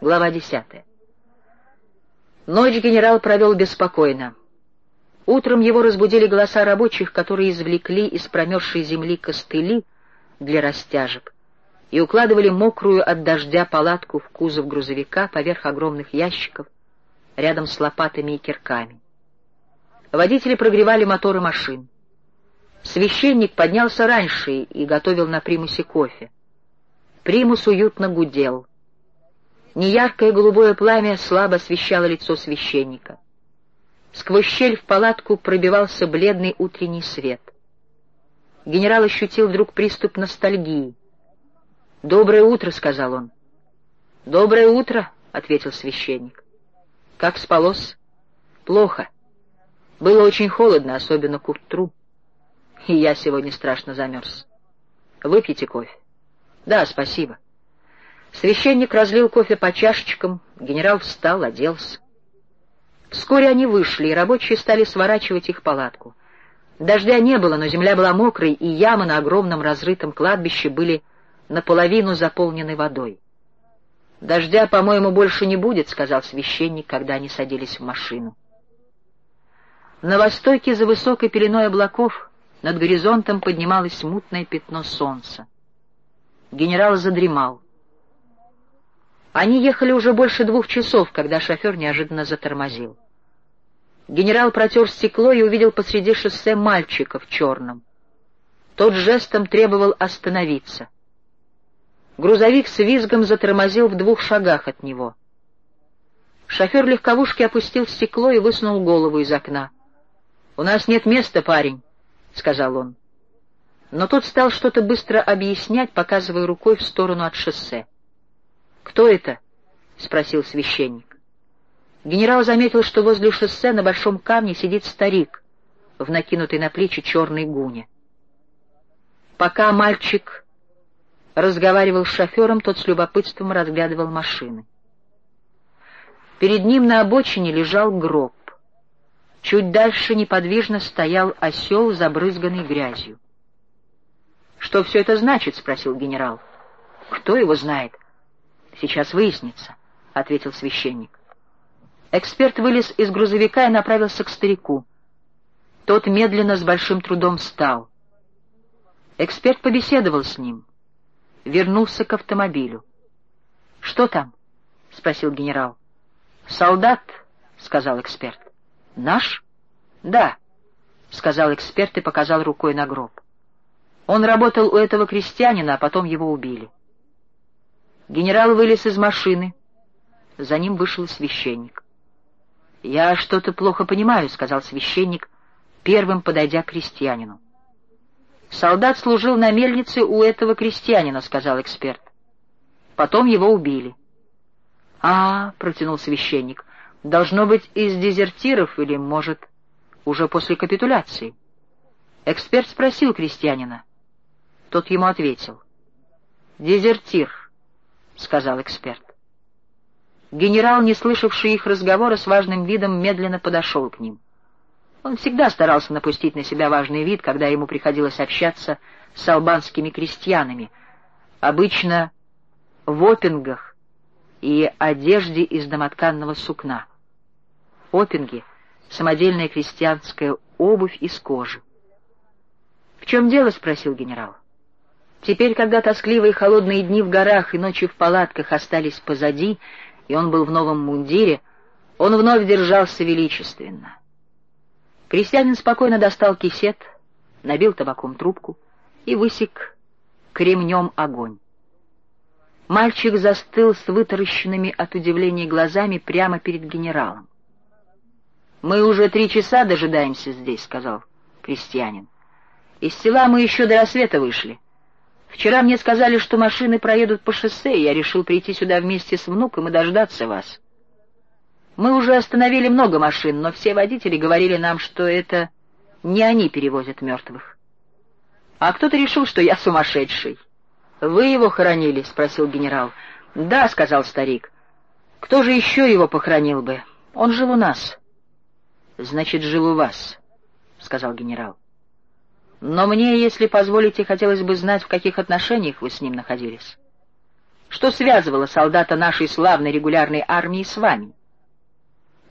Глава десятая. Ночь генерал провел беспокойно. Утром его разбудили голоса рабочих, которые извлекли из промерзшей земли костыли для растяжек и укладывали мокрую от дождя палатку в кузов грузовика поверх огромных ящиков, рядом с лопатами и кирками. Водители прогревали моторы машин. Священник поднялся раньше и готовил на примусе кофе. Примус уютно гудел. Неяркое голубое пламя слабо освещало лицо священника. Сквозь щель в палатку пробивался бледный утренний свет. Генерал ощутил вдруг приступ ностальгии. «Доброе утро», — сказал он. «Доброе утро», — ответил священник. «Как спалось?» «Плохо. Было очень холодно, особенно к утру. И я сегодня страшно замерз. Выпейте кофе». «Да, спасибо». Священник разлил кофе по чашечкам, генерал встал, оделся. Вскоре они вышли, и рабочие стали сворачивать их палатку. Дождя не было, но земля была мокрой, и ямы на огромном разрытом кладбище были наполовину заполнены водой. «Дождя, по-моему, больше не будет», — сказал священник, когда они садились в машину. На востоке за высокой пеленой облаков над горизонтом поднималось мутное пятно солнца. Генерал задремал. Они ехали уже больше двух часов, когда шофер неожиданно затормозил. Генерал протер стекло и увидел посреди шоссе мальчика в черном. Тот жестом требовал остановиться. Грузовик с визгом затормозил в двух шагах от него. Шофер легковушки опустил стекло и высунул голову из окна. «У нас нет места, парень», — сказал он. Но тот стал что-то быстро объяснять, показывая рукой в сторону от шоссе. «Кто это?» — спросил священник. Генерал заметил, что возле шоссе на большом камне сидит старик в накинутой на плечи черной гуне. Пока мальчик разговаривал с шофером, тот с любопытством разглядывал машины. Перед ним на обочине лежал гроб. Чуть дальше неподвижно стоял осел, забрызганный грязью. «Что все это значит?» — спросил генерал. «Кто его знает?» «Сейчас выяснится», — ответил священник. Эксперт вылез из грузовика и направился к старику. Тот медленно с большим трудом встал. Эксперт побеседовал с ним. Вернулся к автомобилю. «Что там?» — спросил генерал. «Солдат», — сказал эксперт. «Наш?» «Да», — сказал эксперт и показал рукой на гроб. Он работал у этого крестьянина, а потом его убили. Генерал вылез из машины. За ним вышел священник. «Я что-то плохо понимаю», — сказал священник, первым подойдя к крестьянину. «Солдат служил на мельнице у этого крестьянина», — сказал эксперт. «Потом его убили». «А, — протянул священник, — должно быть из дезертиров или, может, уже после капитуляции». Эксперт спросил крестьянина. Тот ему ответил. «Дезертир» сказал эксперт. Генерал, не слышавший их разговора, с важным видом медленно подошел к ним. Он всегда старался напустить на себя важный вид, когда ему приходилось общаться с албанскими крестьянами, обычно в опингах и одежде из домотканного сукна. Опинги — самодельная крестьянская обувь из кожи. — В чем дело? — спросил генерал. Теперь, когда тоскливые холодные дни в горах и ночи в палатках остались позади, и он был в новом мундире, он вновь держался величественно. Крестьянин спокойно достал кисет, набил табаком трубку и высек кремнем огонь. Мальчик застыл с вытаращенными от удивления глазами прямо перед генералом. «Мы уже три часа дожидаемся здесь», — сказал крестьянин. «Из села мы еще до рассвета вышли». Вчера мне сказали, что машины проедут по шоссе, и я решил прийти сюда вместе с внуком и дождаться вас. Мы уже остановили много машин, но все водители говорили нам, что это не они перевозят мертвых. А кто-то решил, что я сумасшедший. «Вы его хоронили?» — спросил генерал. «Да», — сказал старик. «Кто же еще его похоронил бы? Он жил у нас». «Значит, жил у вас», — сказал генерал. Но мне, если позволите, хотелось бы знать, в каких отношениях вы с ним находились. Что связывало солдата нашей славной регулярной армии с вами?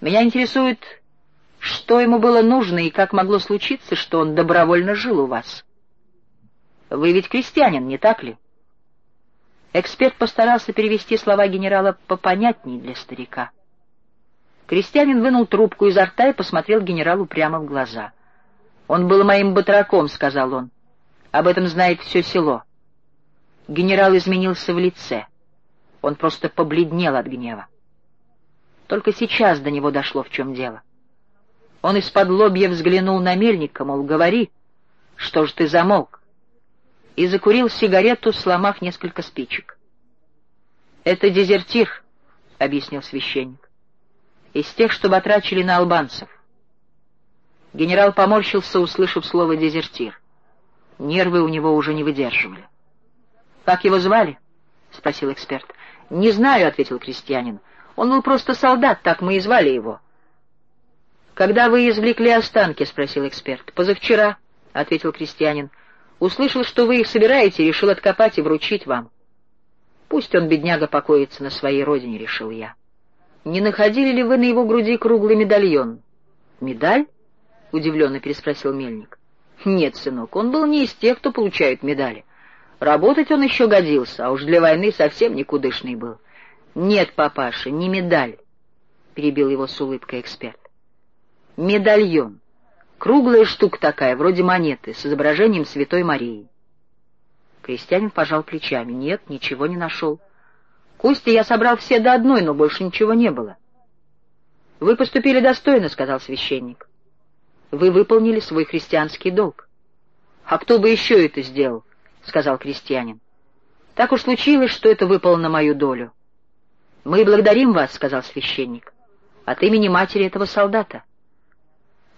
Меня интересует, что ему было нужно и как могло случиться, что он добровольно жил у вас. Вы ведь крестьянин, не так ли? Эксперт постарался перевести слова генерала попонятнее для старика. Крестьянин вынул трубку изо рта и посмотрел генералу прямо в глаза. «Он был моим батраком», — сказал он. «Об этом знает все село». Генерал изменился в лице. Он просто побледнел от гнева. Только сейчас до него дошло, в чем дело. Он из-под лобья взглянул на мельника, мол, говори, что ж ты замолк, и закурил сигарету, сломав несколько спичек. «Это дезертир», — объяснил священник, — «из тех, что батрачили на албанцев». Генерал поморщился, услышав слово «дезертир». Нервы у него уже не выдерживали. «Как его звали?» — спросил эксперт. «Не знаю», — ответил крестьянин. «Он был просто солдат, так мы и звали его». «Когда вы извлекли останки?» — спросил эксперт. «Позавчера», — ответил крестьянин. «Услышал, что вы их собираете, решил откопать и вручить вам». «Пусть он, бедняга, покоится на своей родине», — решил я. «Не находили ли вы на его груди круглый медальон?» «Медаль?» — удивленно переспросил Мельник. «Нет, сынок, он был не из тех, кто получает медали. Работать он еще годился, а уж для войны совсем никудышный был». «Нет, папаша, не медаль», — перебил его с улыбкой эксперт медальон. Круглая штука такая, вроде монеты, с изображением Святой Марии. Крестьянин пожал плечами. Нет, ничего не нашел. Кости я собрал все до одной, но больше ничего не было. — Вы поступили достойно, — сказал священник. — Вы выполнили свой христианский долг. — А кто бы еще это сделал? — сказал крестьянин. — Так уж случилось, что это выпало на мою долю. — Мы благодарим вас, — сказал священник, — от имени матери этого солдата. —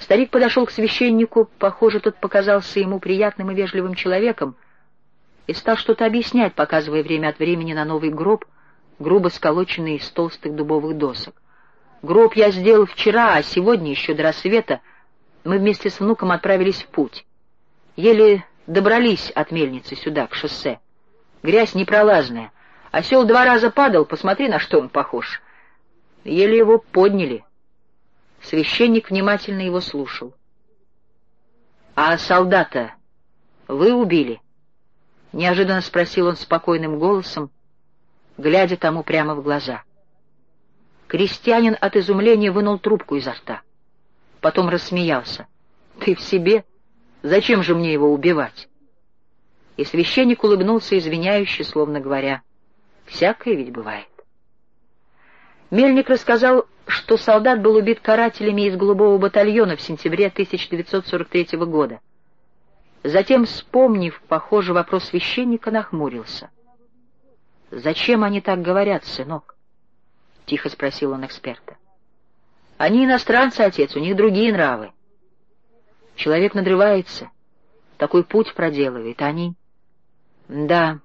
Старик подошел к священнику, похоже, тот показался ему приятным и вежливым человеком, и стал что-то объяснять, показывая время от времени на новый гроб, грубо сколоченный из толстых дубовых досок. «Гроб я сделал вчера, а сегодня, еще до рассвета, мы вместе с внуком отправились в путь. Еле добрались от мельницы сюда, к шоссе. Грязь непролазная. Осел два раза падал, посмотри, на что он похож. Еле его подняли». Священник внимательно его слушал. — А солдата вы убили? — неожиданно спросил он спокойным голосом, глядя тому прямо в глаза. Крестьянин от изумления вынул трубку изо рта. Потом рассмеялся. — Ты в себе? Зачем же мне его убивать? И священник улыбнулся извиняюще, словно говоря, «Всякое ведь бывает». Мельник рассказал что солдат был убит карателями из голубого батальона в сентябре 1943 года. Затем, вспомнив, похоже, вопрос священника, нахмурился. «Зачем они так говорят, сынок?» — тихо спросил он эксперта. «Они иностранцы, отец, у них другие нравы. Человек надрывается, такой путь проделывает, они...» «Да,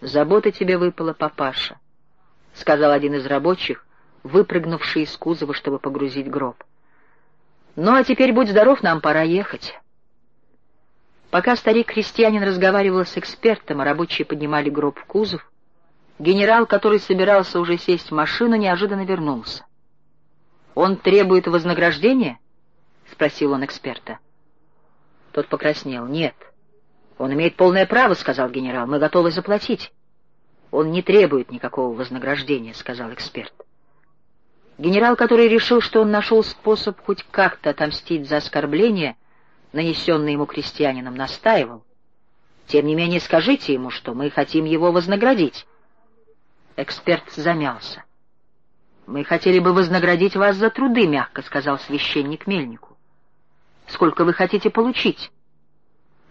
забота тебе выпала, папаша», — сказал один из рабочих, выпрыгнувший из кузова, чтобы погрузить гроб. «Ну, а теперь, будь здоров, нам пора ехать». Пока старик-крестьянин разговаривал с экспертом, а рабочие поднимали гроб в кузов, генерал, который собирался уже сесть в машину, неожиданно вернулся. «Он требует вознаграждения?» — спросил он эксперта. Тот покраснел. «Нет. Он имеет полное право», — сказал генерал. «Мы готовы заплатить». «Он не требует никакого вознаграждения», — сказал эксперт. Генерал, который решил, что он нашел способ хоть как-то отомстить за оскорбление, нанесенное ему крестьянином, настаивал. Тем не менее, скажите ему, что мы хотим его вознаградить. Эксперт замялся. «Мы хотели бы вознаградить вас за труды», — мягко сказал священник Мельнику. «Сколько вы хотите получить?»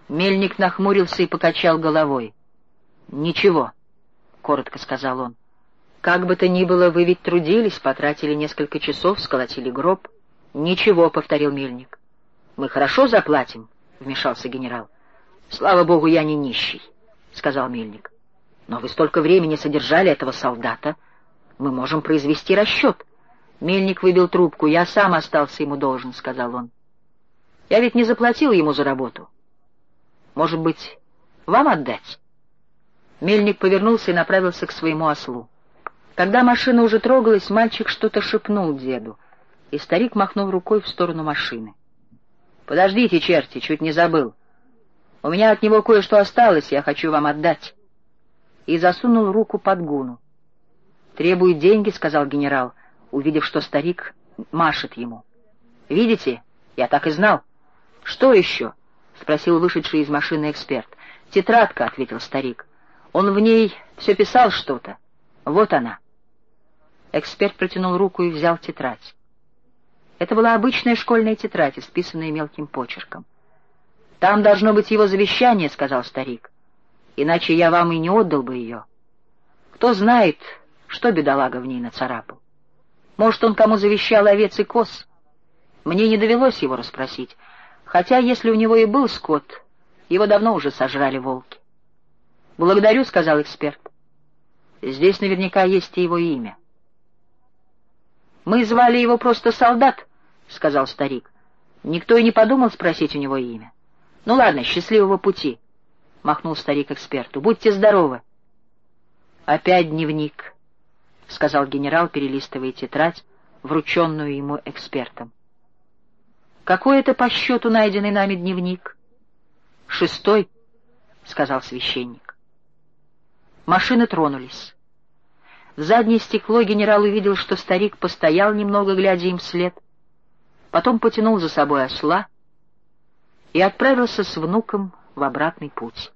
Мельник нахмурился и покачал головой. «Ничего», — коротко сказал он. Как бы то ни было, вы ведь трудились, потратили несколько часов, сколотили гроб. Ничего, — повторил мельник. Мы хорошо заплатим, — вмешался генерал. Слава богу, я не нищий, — сказал мельник. Но вы столько времени содержали этого солдата. Мы можем произвести расчет. Мельник выбил трубку. Я сам остался ему должен, — сказал он. Я ведь не заплатил ему за работу. Может быть, вам отдать? Мельник повернулся и направился к своему ослу. Когда машина уже трогалась, мальчик что-то шепнул деду, и старик махнул рукой в сторону машины. «Подождите, черти, чуть не забыл. У меня от него кое-что осталось, я хочу вам отдать». И засунул руку под гуну. «Требует деньги», — сказал генерал, увидев, что старик машет ему. «Видите? Я так и знал». «Что еще?» — спросил вышедший из машины эксперт. «Тетрадка», — ответил старик. «Он в ней все писал что-то. Вот она». Эксперт протянул руку и взял тетрадь. Это была обычная школьная тетрадь, исписанная мелким почерком. «Там должно быть его завещание», — сказал старик. «Иначе я вам и не отдал бы ее. Кто знает, что бедолага в ней нацарапал. Может, он кому завещал овец и коз? Мне не довелось его расспросить, хотя, если у него и был скот, его давно уже сожрали волки. «Благодарю», — сказал эксперт. «Здесь наверняка есть и его имя». «Мы звали его просто солдат», — сказал старик. Никто и не подумал спросить у него имя. «Ну ладно, счастливого пути», — махнул старик эксперту. «Будьте здоровы». «Опять дневник», — сказал генерал, перелистывая тетрадь, врученную ему экспертом. Какой это по счету найденный нами дневник? Шестой, — сказал священник. Машины тронулись. В заднее стекло генерал увидел, что старик постоял немного, глядя им вслед, потом потянул за собой осла и отправился с внуком в обратный путь.